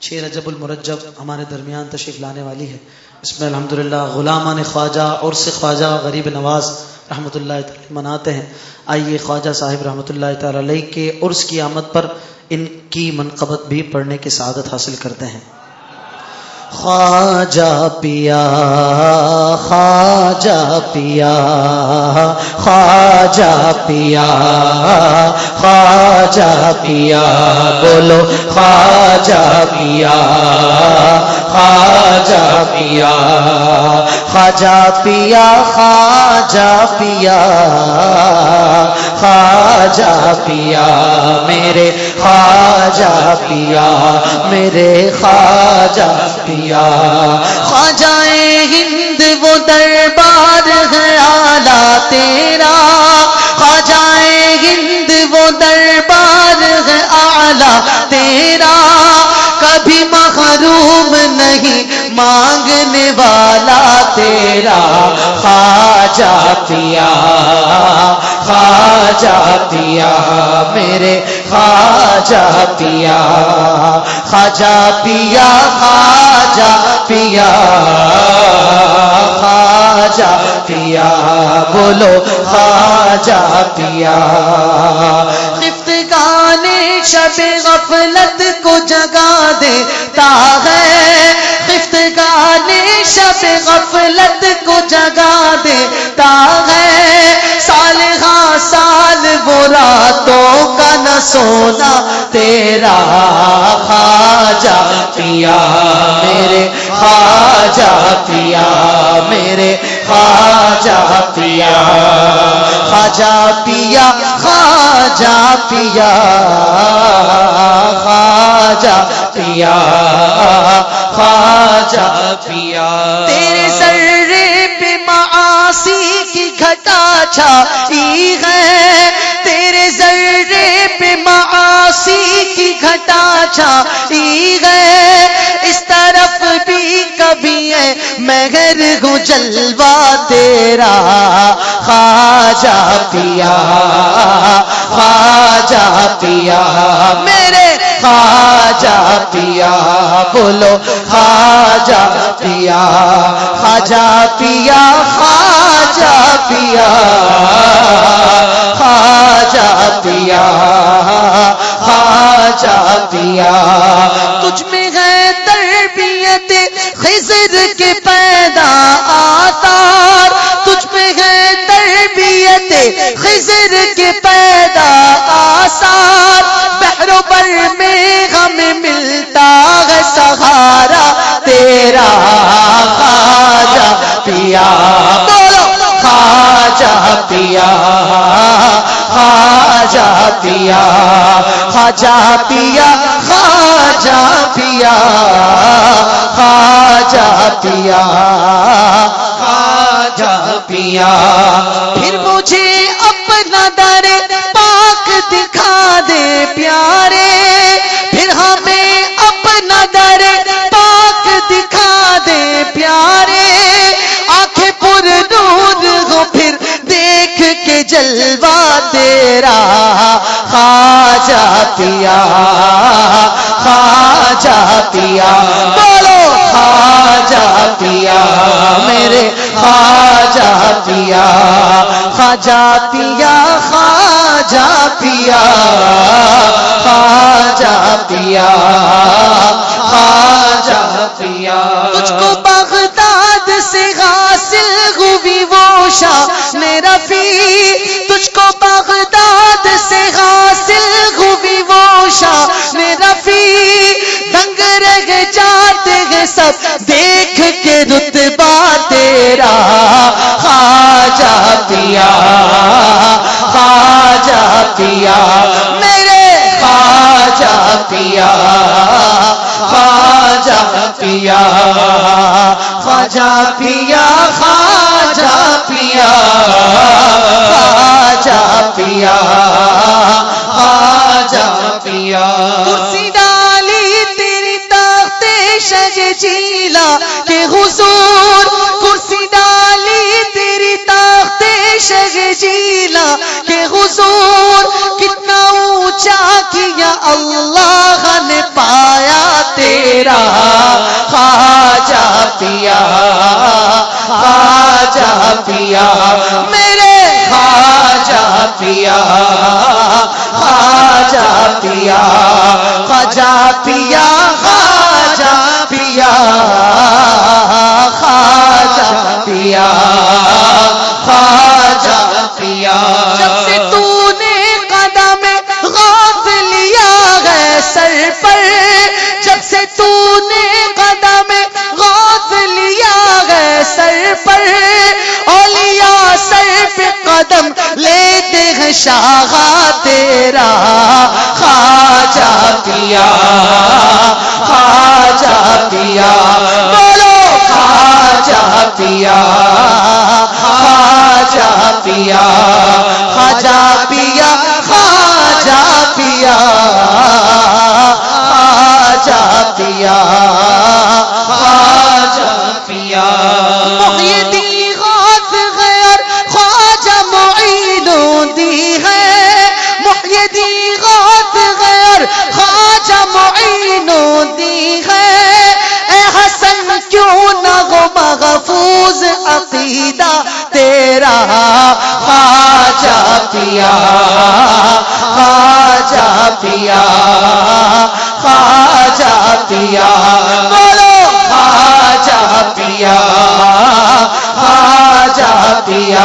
چھ رجب المرجب ہمارے درمیان تشریف لانے والی ہے۔ اس میں الحمدللہ غلامان خواجہ اور سے خواجہ غریب نواز رحمۃ اللہ تعالی مناتے ہیں۔ آئیے خواجہ صاحب رحمۃ اللہ تعالی علیہ کے عرس کی آمد پر ان کی منقبت بھی پڑھنے کی سعادت حاصل کرتے ہیں۔ خواجہ پیا خواجہ پیا خواجہ پیا خواجہ پیا، بولو خواجہ پیا خواجہ پیا خواجہ پیا خواجہ پیا خواجہ پیا، میرے خواجہ پیا، میرے خواجہ پیا، خواجہ ہند وہ دربار ہے، آلہ تیرا مانگنے والا تیرا خواجہ پیا خواجہ پیا میرے خواجہ پیا خواجہ پیا خواجہ پیا خواجہ پیا، بولو خواجہ پیا۔ شب غفلت کو جگا دیتا ہے شب غفلت کو جگا دیتا ہے سال ہاں سال وہ راتوں کا نہ سونا، تیرا خواجہ پیا میرے خواجہ پیا میرے خواجہ پیا خواجہ پیا خواجہ پیا خواجہ پیا گھٹا چھائی ہے تیرے ذرے پہ معاصی کی گھٹا چھائی ہے اس طرف بھی کبھی ہے مگر ہوں جلوا تیرا خواجہ پیا خواجہ پیا۔ میرے خواجہ پیا، بولو خواجہ پیا خواجہ پیا، خواجہ پیا خواجہ پیا پیا خواجہ پیا خواجہ پیا خواجہ پیا خواجہ پیا۔ پھر مجھے اپنا در پاک دکھا دے پیارے۔ پھر ہمیں اپنا در پاک دکھا دے پیارے۔ آنکھیں پر نور ہو پھر دیکھ کے جلوا تیرا خواجہ پیا خواجہ پیا۔ بولو، خواجہ پیا، میرے خواجہ پیا۔ خواجہ پیا خواجہ پیا۔ خواجہ پیا خواجہ پیا۔ تجھ کو بغداد دیکھ کے رتبہ تیرا خواجہ پیا خواجہ پیا، میرے خواجہ پیا خواجہ پیا خواجہ پیا خواجہ پیا خواجہ پیا خواجہ پیا۔ کرسی تیری تخت شج جیلا پیا خواجہ پیا، میرے خواجہ پیا خواجہ پیا خواجہ پیا خواجہ پیا خواجہ پیا خواجہ پیا۔ جب سے تو نے قدم غاف لیا ہے، سر پر قدم لیتے ہیں شاہ تیرا خواجہ پیا خواجہ پیا۔ بولو خواجہ پیا خواجہ پیا۔ محیدی غاث غیر خواجہ معینوں دی ہے۔ اے حسن کیوں نہ ہو محفوظ عقیدہ تیرا؟ خواجہ پیا خواجہ پیا خواجہ پیا۔ بولو، خواجہ پیا خواجہ پیا۔